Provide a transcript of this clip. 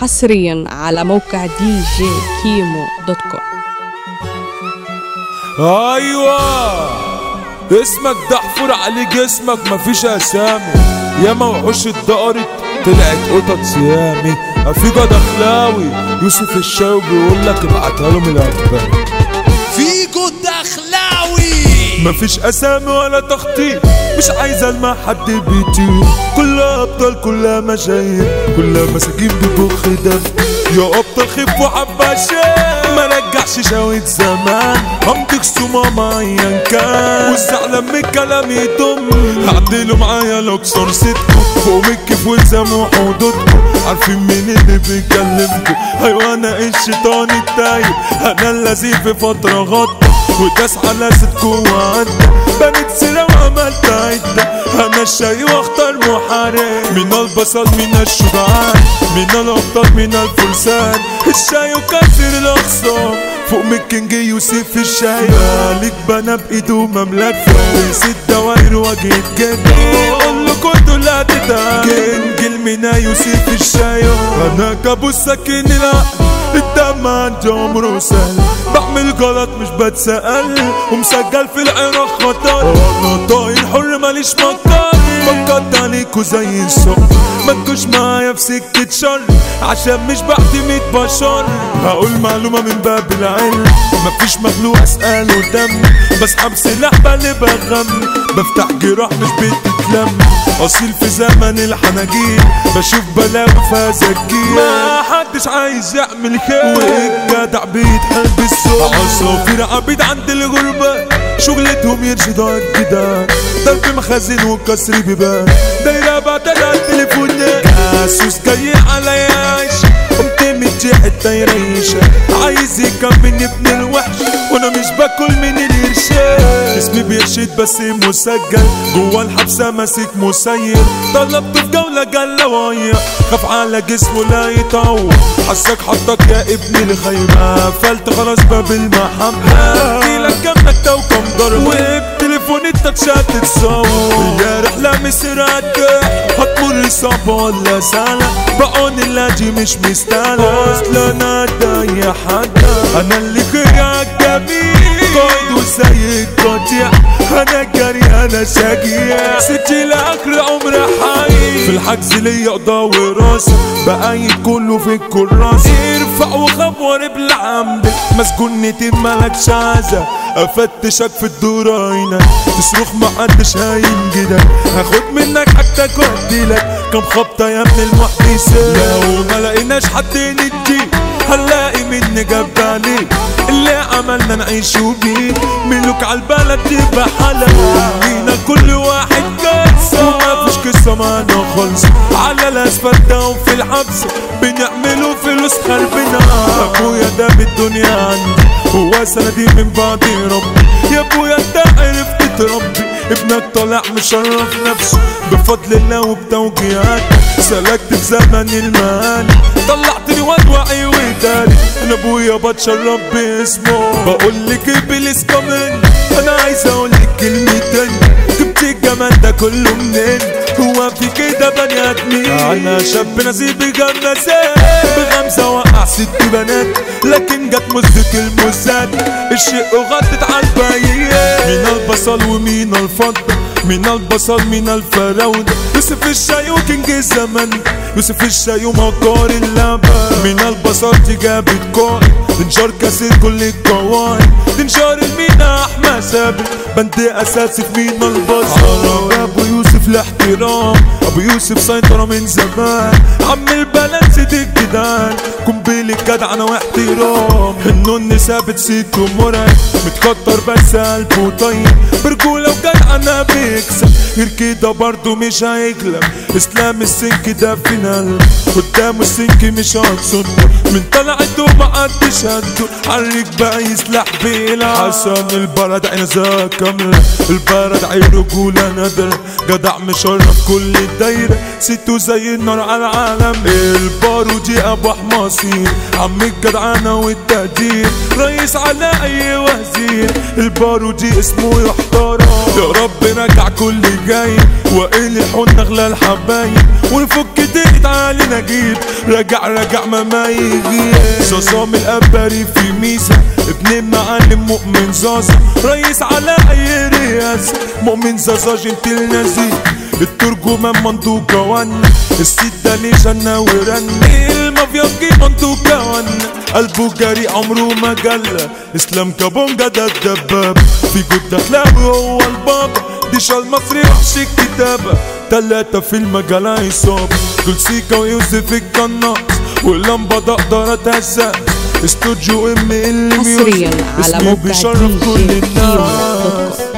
حصريا على موقع دي جي كيمو dot com أيوه. اسمك دحفر على جسمك مفيش أسامي. يا موحوش اتدقرت طلعت قطط سيامي أفيجا دخلاوي يوسف الشاوي بيقول لك ابعتها لهم الدخلاوي مفيش أسامي ولا تخطيط. مش عايز ألمع حد بيطير. كلها أبطال كلها مشاهير كلها مساكين ببخ دم يا أبطال خف وحباشين ما رجعش شاوية زمان. همضيك سوما ايا كان. والزعلان من الكلام يضم هعدلوا معايا لوكسور ستكم فوق الكيف والزموا حدودكم عارفين مين اللي بيكلمكم أيوه أنا الشيطان التايب. أنا الذي في فترة غطى وداس على صدكم وعدى بنت سيرة وعملت عدة أنا الشاي وأختار محارب. من البصل من الشجعان من الأبطال من الفرسان. الشاي وكسر الاخصام فوق من الكينج يوسف الشاي. مالك بنا بإيده مملك فارس الدواير واجهت كده قول له كنتوا لا تتعب كينج المينا يوسف الشاي. أنا كابوس سكين العقل الدم عندي عمره سهل بعمل غلط مش بتسأل. ومسجل في العراق خطر. أنا طاير حر ماليش مكان فكرت عليكوا زي الصقر ما تجوش معايا في سكة شر. عشان مش بعتمد بشر. هقول معلومة من باب العلم. مفيش مخلوق اسأله دم بسحب سلاح بقلب غم بفتح جراح مش بتتلم. أصيل في زمن الحناجير. بشوف بلاوي فازكير ما حدش عايز يعمل خير. والجدع بيتحل بالسوق عصافير عبيد عند الغربة. شغلتهم يرشدوا الجدار ضرب مخازن وكسر بيبان دايرة بعتلها التليفونات جاسوس جاي على يعيش قمت حتة يريشة عايز يكمل ابن الوحش. وأنا مش باكل من الارشاد اسمي بيرشد بس مسجل. جوا الحبسة ماسك مسير. طلبته في جولة جلواية خاف على جسمه لا يطول. حسك حطك يا ابن الخيمة. قفلت خلاص باب المحبة. لك كم نكتة وكم ضربة وبتليفون التاتشات تتصور. يا رحلة مسرات هتمر صعبة ولا سهلة بقون اللاجي مش مستاهلة. اصل أنا ضايع حدا أنا اللي خيرك جميل. قايد وسيد قطيع. أنا جري أنا شجيع سبتي لآخر عمر حي. في الحجز ليا قضاء وراسي بقايد كله في الكراسة ارفع وخبر بالعمد مسجون نتيم مالكش عزة أفتشك في الدور عينك. تصرخ محدش هينجدك هاخد منك حاجتك وأديلك. كم خبطة يا ابن المحدثة لو ما لقيناش حد ندي هنلاقي مني جاب عليك اللي عملنا نعيش بيه ملوك عالبلد تبقى لينا كل واحد قصة قصة معانا خالص على الاسفلت وفي الحبس بنعملوا فلوس خربنا. أبويا ده بالدنيا عندي هو سندي من بعد ربي. يا أبويا انت عرفت تربي ابنك طالع مشرف نفسه. بفضل الله وبتوجيهات سلكت في زمن المهاني طلعتني واد وعي وداري أنا أبويا بتشرف باسمه. بقول لك إبليس كمان أنا عايز أقول لك كلمتين. جبت الجمال ده كله منين؟ هو في كده بني ادمين أنا شاب نزيل بجمسات بغمزة وقع ست بنات لكن جت مزة المزات الشق غطت على الباقيين من البصل ومن الفضة من البصل من الفراودة يوسف الشاي وكينج الزمن يوسف الشاي ومكار اللبن من البصل جابت قائد تنشار كاسر كل القواعد تنشار المينا احمد ثابت بند أساسي في مينا البصل. يوسف الاحترام. أبو يوسف سيطرة من زمان. عم البلد سيد الجدعان قنبلة جدعنة واحترام. النون ثابت سيته مرعب متكتر بس قلبه طيب. برجولة وجدعنة بيكسب غير كده برضه مش هيغلب إسلام السنك ده فينال قدامه السنك مش هتصده من طلعته ما قدش هده حرك بقى يسلح بيلعب حسن البلد عين ذا كاملة. البلد عين رجولة نادرة. جدع مشرف كل الدايرة سيتو زي النار على العالم. البارودي أبو حماصين عم الجدعانة والتقدير رئيس على أي وزير؟ البارودي اسمه يحترم. يا رب رجع كل جاي وقيل الحن اغلى الحبايب. ونفك دقت علي نجيب رجع رجع ما ما يجي صصام الابري في ابن المعلم مؤمن زازا رئيس على أي رئاسة مؤمن زازا جنتل نزيه الترجمان مندوب جوان السيد ده ليه جنة ورن المافيا تجيب مندوب جوان قلبه جري عمره ما جل إسلام كابونجا ده الدباب. في جود دخلاوي هو البابا ديش المصري وحش الكتابة تلاتة في المجال عصابة دول سيكا ويوسف القناص. واللمبة ده أقدر اتهزق استوديو ام ال حصريا على اسمي موقع بيشرف دي كل جي